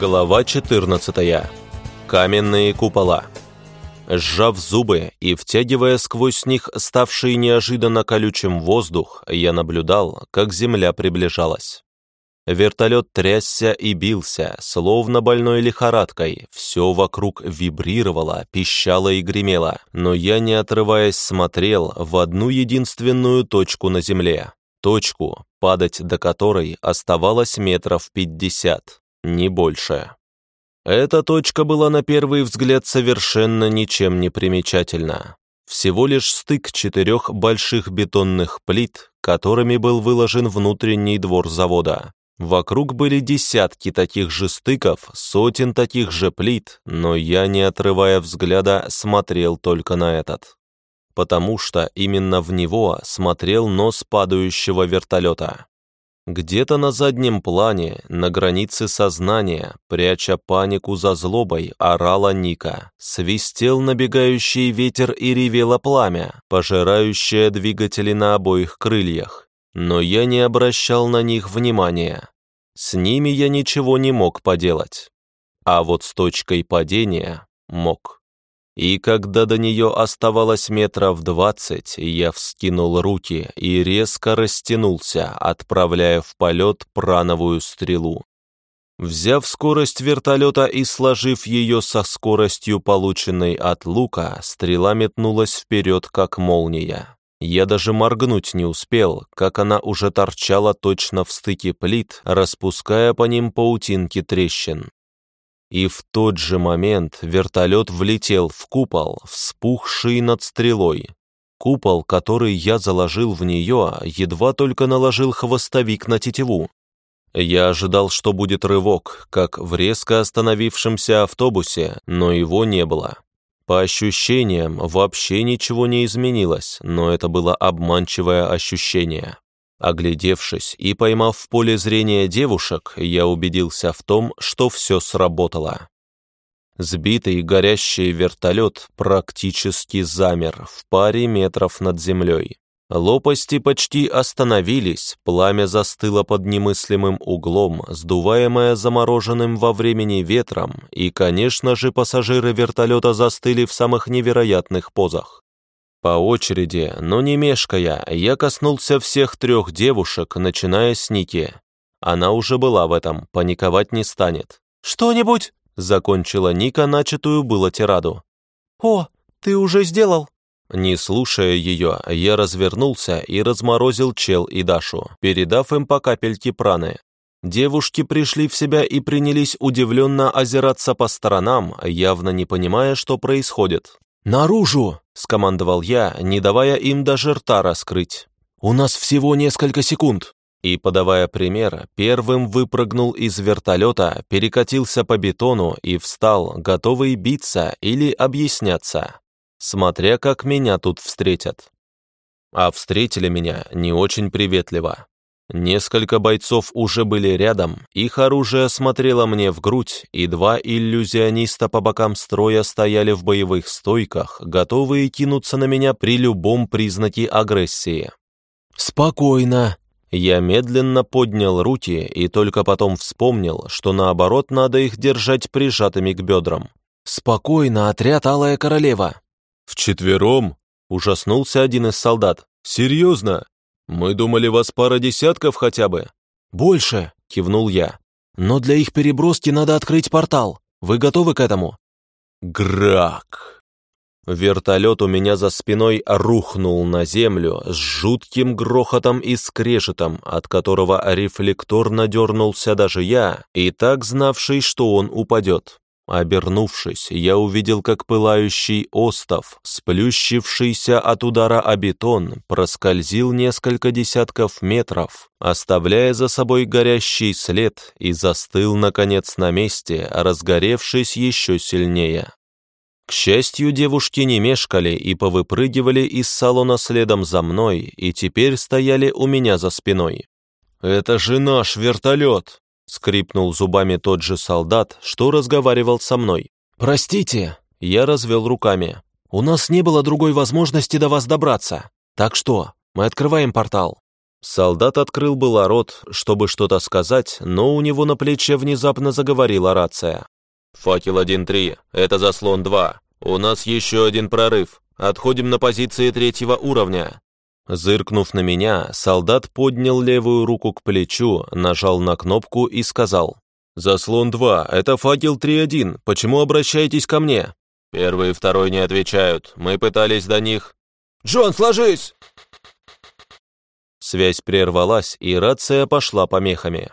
Глава 14. Каменные купола. Сжав зубы и втягивая сквозь них ставший неожиданно колючим воздух, я наблюдал, как земля приближалась. Вертолет трясся и бился, словно больной лихорадкой. Все вокруг вибрировало, пищало и гремело, но я, не отрываясь, смотрел в одну единственную точку на земле. Точку, падать до которой оставалось метров пятьдесят не больше. Эта точка была на первый взгляд совершенно ничем не примечательна. Всего лишь стык четырех больших бетонных плит, которыми был выложен внутренний двор завода. Вокруг были десятки таких же стыков, сотен таких же плит, но я, не отрывая взгляда, смотрел только на этот. Потому что именно в него смотрел нос падающего вертолета. Где-то на заднем плане, на границе сознания, пряча панику за злобой, орала Ника. Свистел набегающий ветер и ревело пламя, пожирающее двигатели на обоих крыльях. Но я не обращал на них внимания. С ними я ничего не мог поделать. А вот с точкой падения мог. И когда до нее оставалось метров двадцать, я вскинул руки и резко растянулся, отправляя в полет прановую стрелу. Взяв скорость вертолета и сложив ее со скоростью, полученной от лука, стрела метнулась вперед, как молния. Я даже моргнуть не успел, как она уже торчала точно в стыке плит, распуская по ним паутинки трещин. И в тот же момент вертолет влетел в купол, вспухший над стрелой. Купол, который я заложил в нее, едва только наложил хвостовик на тетиву. Я ожидал, что будет рывок, как в резко остановившемся автобусе, но его не было. По ощущениям, вообще ничего не изменилось, но это было обманчивое ощущение. Оглядевшись и поймав в поле зрения девушек, я убедился в том, что все сработало. Сбитый горящий вертолет практически замер в паре метров над землей. Лопасти почти остановились, пламя застыло под немыслимым углом, сдуваемое замороженным во времени ветром, и, конечно же, пассажиры вертолета застыли в самых невероятных позах. По очереди, но не мешкая, я коснулся всех трех девушек, начиная с Ники. Она уже была в этом, паниковать не станет. «Что-нибудь?» — закончила Ника начатую было тираду. «О, ты уже сделал?» Не слушая ее, я развернулся и разморозил Чел и Дашу, передав им по капельке праны. Девушки пришли в себя и принялись удивленно озираться по сторонам, явно не понимая, что происходит. «Наружу!» — скомандовал я, не давая им даже рта раскрыть. «У нас всего несколько секунд!» И, подавая пример, первым выпрыгнул из вертолета, перекатился по бетону и встал, готовый биться или объясняться, смотря как меня тут встретят. А встретили меня не очень приветливо. Несколько бойцов уже были рядом, их оружие смотрело мне в грудь, и два иллюзиониста по бокам строя стояли в боевых стойках, готовые кинуться на меня при любом признаке агрессии. «Спокойно!» Я медленно поднял руки и только потом вспомнил, что наоборот надо их держать прижатыми к бедрам. «Спокойно, отряд Алая Королева!» «Вчетвером?» — ужаснулся один из солдат. «Серьезно? «Мы думали, вас пара десятков хотя бы». «Больше», — кивнул я. «Но для их переброски надо открыть портал. Вы готовы к этому?» Грак. Вертолет у меня за спиной рухнул на землю с жутким грохотом и скрежетом, от которого рефлекторно дернулся даже я, и так знавший, что он упадет. Обернувшись, я увидел, как пылающий остов, сплющившийся от удара о бетон, проскользил несколько десятков метров, оставляя за собой горящий след и застыл, наконец, на месте, разгоревшись еще сильнее. К счастью, девушки не мешкали и повыпрыгивали из салона следом за мной и теперь стояли у меня за спиной. «Это же наш вертолет!» Скрипнул зубами тот же солдат, что разговаривал со мной. «Простите!» Я развел руками. «У нас не было другой возможности до вас добраться. Так что, мы открываем портал». Солдат открыл было рот, чтобы что-то сказать, но у него на плече внезапно заговорила рация. «Факел 1-3, это заслон 2. У нас еще один прорыв. Отходим на позиции третьего уровня». Зыркнув на меня, солдат поднял левую руку к плечу, нажал на кнопку и сказал. «Заслон 2, это факел 3-1, почему обращаетесь ко мне?» Первый и второй не отвечают, мы пытались до них. «Джон, сложись!» Связь прервалась, и рация пошла помехами.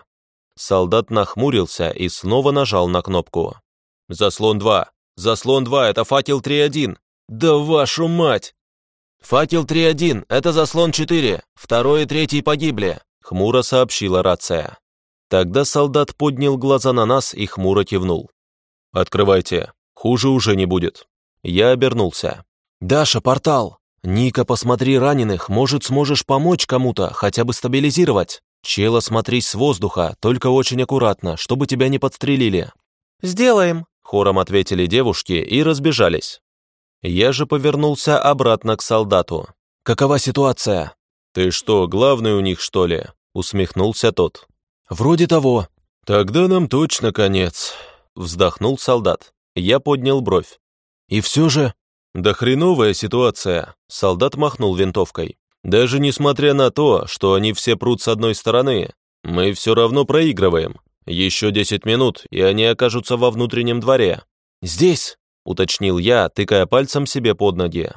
Солдат нахмурился и снова нажал на кнопку. «Заслон 2! Заслон 2! Это факел 3-1! Да вашу мать!» «Факел 3-1! Это заслон 4! Второй и третий погибли!» Хмуро сообщила рация. Тогда солдат поднял глаза на нас и хмуро кивнул. «Открывайте, хуже уже не будет». Я обернулся. «Даша, портал! Ника, посмотри раненых, может, сможешь помочь кому-то, хотя бы стабилизировать. Чела, смотри с воздуха, только очень аккуратно, чтобы тебя не подстрелили». «Сделаем», — хором ответили девушки и разбежались. Я же повернулся обратно к солдату. «Какова ситуация?» «Ты что, главный у них, что ли?» — усмехнулся тот. «Вроде того». «Тогда нам точно конец», — вздохнул солдат. Я поднял бровь. «И все же...» «Да хреновая ситуация», — солдат махнул винтовкой. «Даже несмотря на то, что они все прут с одной стороны, мы все равно проигрываем. Еще десять минут, и они окажутся во внутреннем дворе». «Здесь», — уточнил я, тыкая пальцем себе под ноги.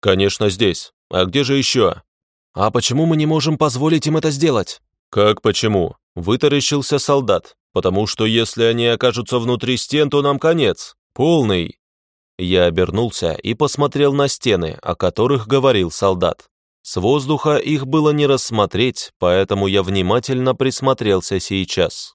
«Конечно, здесь. А где же еще?» «А почему мы не можем позволить им это сделать?» «Как почему?» — вытаращился солдат. «Потому что если они окажутся внутри стен, то нам конец. Полный». Я обернулся и посмотрел на стены, о которых говорил солдат. С воздуха их было не рассмотреть, поэтому я внимательно присмотрелся сейчас.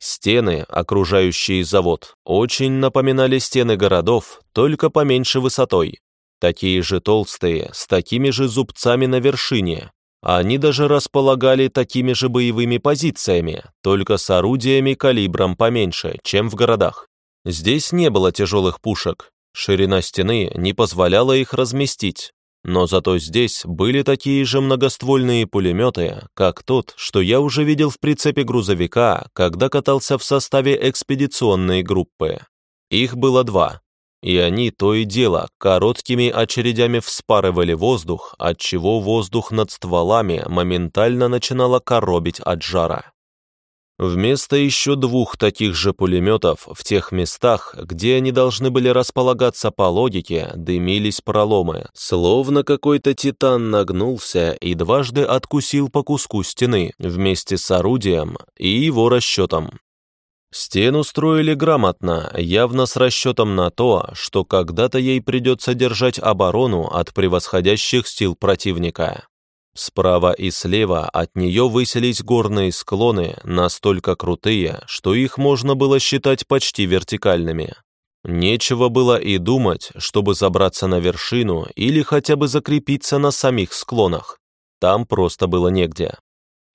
Стены, окружающие завод, очень напоминали стены городов, только поменьше высотой. Такие же толстые, с такими же зубцами на вершине. Они даже располагали такими же боевыми позициями, только с орудиями калибром поменьше, чем в городах. Здесь не было тяжелых пушек, ширина стены не позволяла их разместить, но зато здесь были такие же многоствольные пулеметы, как тот, что я уже видел в прицепе грузовика, когда катался в составе экспедиционной группы. Их было два, и они то и дело короткими очередями вспарывали воздух, отчего воздух над стволами моментально начинало коробить от жара. Вместо еще двух таких же пулеметов в тех местах, где они должны были располагаться по логике, дымились проломы, словно какой-то титан нагнулся и дважды откусил по куску стены вместе с орудием и его расчетом. Стену строили грамотно, явно с расчетом на то, что когда-то ей придется держать оборону от превосходящих сил противника. Справа и слева от нее высились горные склоны, настолько крутые, что их можно было считать почти вертикальными. Нечего было и думать, чтобы забраться на вершину или хотя бы закрепиться на самих склонах. Там просто было негде.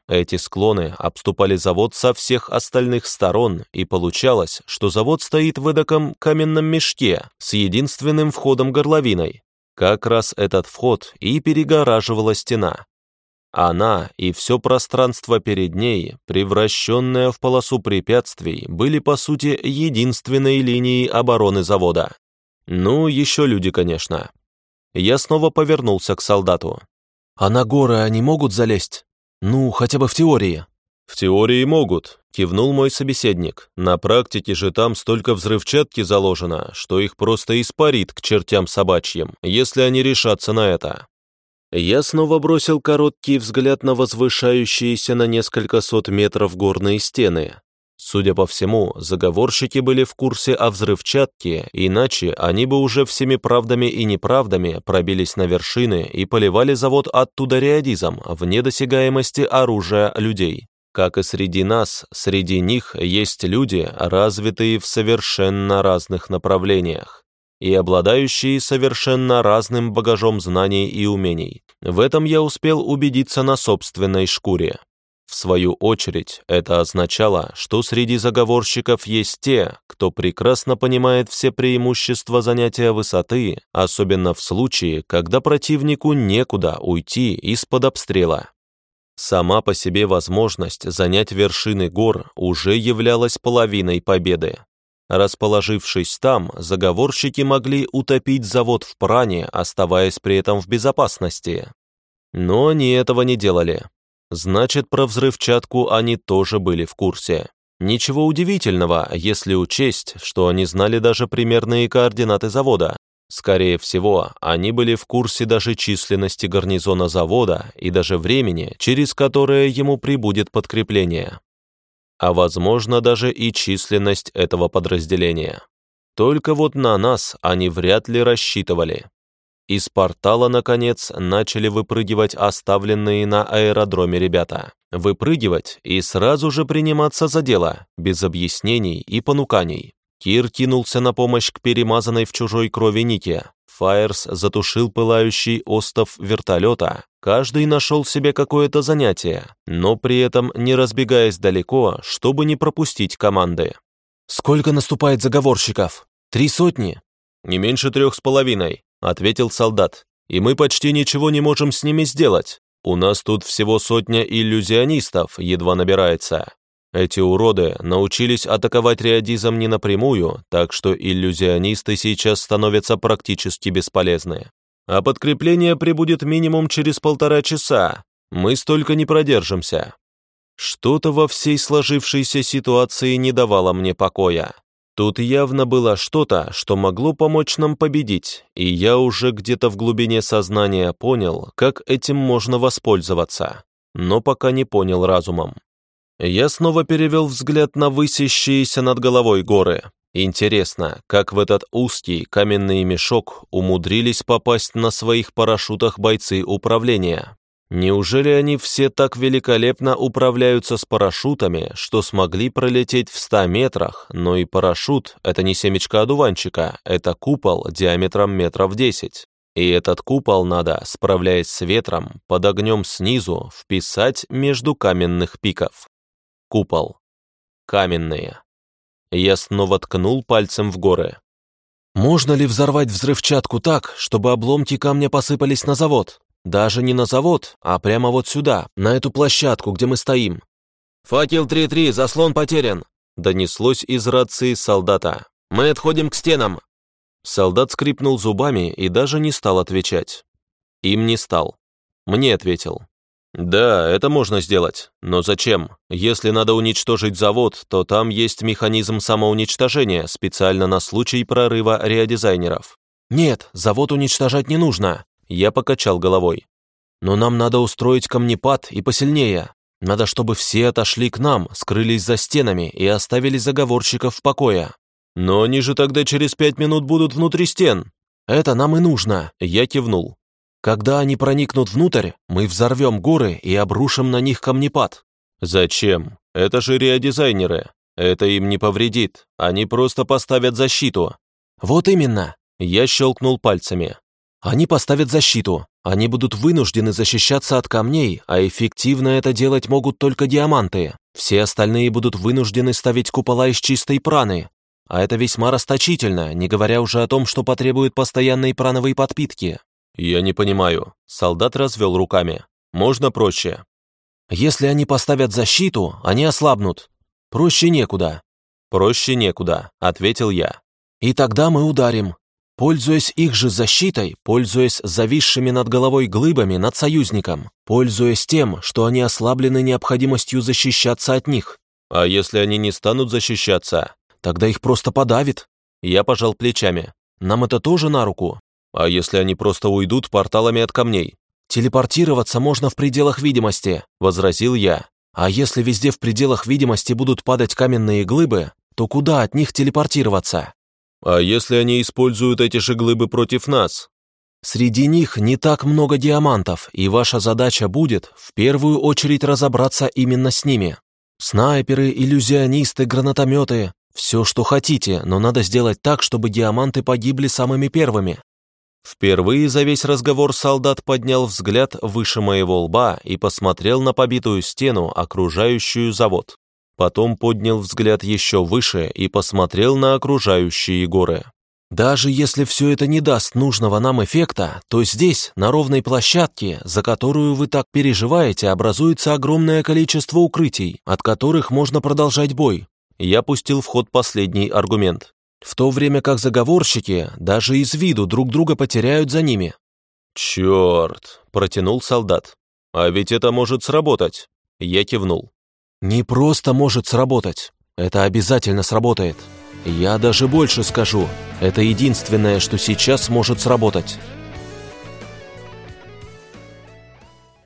Эти склоны обступали завод со всех остальных сторон, и получалось, что завод стоит в эдаком каменном мешке с единственным входом-горловиной, как раз этот вход и перегораживала стена. Она и все пространство перед ней, превращенное в полосу препятствий, были, по сути, единственной линией обороны завода. Ну, еще люди, конечно. Я снова повернулся к солдату. «А на горы они могут залезть? Ну, хотя бы в теории?» «В теории могут», — кивнул мой собеседник. «На практике же там столько взрывчатки заложено, что их просто испарит к чертям собачьим, если они решатся на это». Я снова бросил короткий взгляд на возвышающиеся на несколько сот метров горные стены. Судя по всему, заговорщики были в курсе о взрывчатке, иначе они бы уже всеми правдами и неправдами пробились на вершины и поливали завод оттуда реодизом в недосягаемости оружия людей. Как и среди нас, среди них есть люди, развитые в совершенно разных направлениях и обладающие совершенно разным багажом знаний и умений. В этом я успел убедиться на собственной шкуре. В свою очередь, это означало, что среди заговорщиков есть те, кто прекрасно понимает все преимущества занятия высоты, особенно в случае, когда противнику некуда уйти из-под обстрела. Сама по себе возможность занять вершины гор уже являлась половиной победы. Расположившись там, заговорщики могли утопить завод в пране, оставаясь при этом в безопасности. Но они этого не делали. Значит, про взрывчатку они тоже были в курсе. Ничего удивительного, если учесть, что они знали даже примерные координаты завода. Скорее всего, они были в курсе даже численности гарнизона завода и даже времени, через которое ему прибудет подкрепление а возможно даже и численность этого подразделения. Только вот на нас они вряд ли рассчитывали. Из портала, наконец, начали выпрыгивать оставленные на аэродроме ребята. Выпрыгивать и сразу же приниматься за дело, без объяснений и понуканий. Кир кинулся на помощь к перемазанной в чужой крови Нике. Фаерс затушил пылающий остов вертолета, Каждый нашел себе какое-то занятие, но при этом не разбегаясь далеко, чтобы не пропустить команды. «Сколько наступает заговорщиков? Три сотни?» «Не меньше трех с половиной», — ответил солдат. «И мы почти ничего не можем с ними сделать. У нас тут всего сотня иллюзионистов, едва набирается. Эти уроды научились атаковать реодизом не напрямую, так что иллюзионисты сейчас становятся практически бесполезны а подкрепление прибудет минимум через полтора часа. Мы столько не продержимся. Что-то во всей сложившейся ситуации не давало мне покоя. Тут явно было что-то, что могло помочь нам победить, и я уже где-то в глубине сознания понял, как этим можно воспользоваться, но пока не понял разумом. Я снова перевел взгляд на высящиеся над головой горы, Интересно, как в этот узкий каменный мешок умудрились попасть на своих парашютах бойцы управления? Неужели они все так великолепно управляются с парашютами, что смогли пролететь в 100 метрах, но и парашют — это не семечко одуванчика, это купол диаметром метров 10. И этот купол надо, справляясь с ветром, под огнем снизу, вписать между каменных пиков. Купол. Каменные. Я снова ткнул пальцем в горы. «Можно ли взорвать взрывчатку так, чтобы обломки камня посыпались на завод? Даже не на завод, а прямо вот сюда, на эту площадку, где мы стоим». «Факел 3-3, заслон потерян», — донеслось из рации солдата. «Мы отходим к стенам». Солдат скрипнул зубами и даже не стал отвечать. Им не стал. Мне ответил. Да, это можно сделать. Но зачем? Если надо уничтожить завод, то там есть механизм самоуничтожения, специально на случай прорыва реодизайнеров. Нет, завод уничтожать не нужно. Я покачал головой. Но нам надо устроить камнепад и посильнее. Надо, чтобы все отошли к нам, скрылись за стенами и оставили заговорщиков в покое. Но они же тогда через пять минут будут внутри стен. Это нам и нужно. Я кивнул. Когда они проникнут внутрь, мы взорвем горы и обрушим на них камнепад». «Зачем? Это же реодизайнеры. Это им не повредит. Они просто поставят защиту». «Вот именно!» Я щелкнул пальцами. «Они поставят защиту. Они будут вынуждены защищаться от камней, а эффективно это делать могут только диаманты. Все остальные будут вынуждены ставить купола из чистой праны. А это весьма расточительно, не говоря уже о том, что потребует постоянной прановой подпитки. «Я не понимаю». Солдат развел руками. «Можно проще?» «Если они поставят защиту, они ослабнут. Проще некуда». «Проще некуда», — ответил я. «И тогда мы ударим. Пользуясь их же защитой, пользуясь зависшими над головой глыбами над союзником, пользуясь тем, что они ослаблены необходимостью защищаться от них». «А если они не станут защищаться?» «Тогда их просто подавит». Я пожал плечами. «Нам это тоже на руку. А если они просто уйдут порталами от камней? Телепортироваться можно в пределах видимости, возразил я. А если везде в пределах видимости будут падать каменные глыбы, то куда от них телепортироваться? А если они используют эти же глыбы против нас? Среди них не так много диамантов, и ваша задача будет в первую очередь разобраться именно с ними. Снайперы, иллюзионисты, гранатометы, все, что хотите, но надо сделать так, чтобы диаманты погибли самыми первыми. Впервые за весь разговор солдат поднял взгляд выше моего лба и посмотрел на побитую стену, окружающую завод. Потом поднял взгляд еще выше и посмотрел на окружающие горы. Даже если все это не даст нужного нам эффекта, то здесь, на ровной площадке, за которую вы так переживаете, образуется огромное количество укрытий, от которых можно продолжать бой. Я пустил в ход последний аргумент. В то время как заговорщики даже из виду друг друга потеряют за ними. «Черт!» – протянул солдат. «А ведь это может сработать!» Я кивнул. «Не просто может сработать. Это обязательно сработает. Я даже больше скажу. Это единственное, что сейчас может сработать.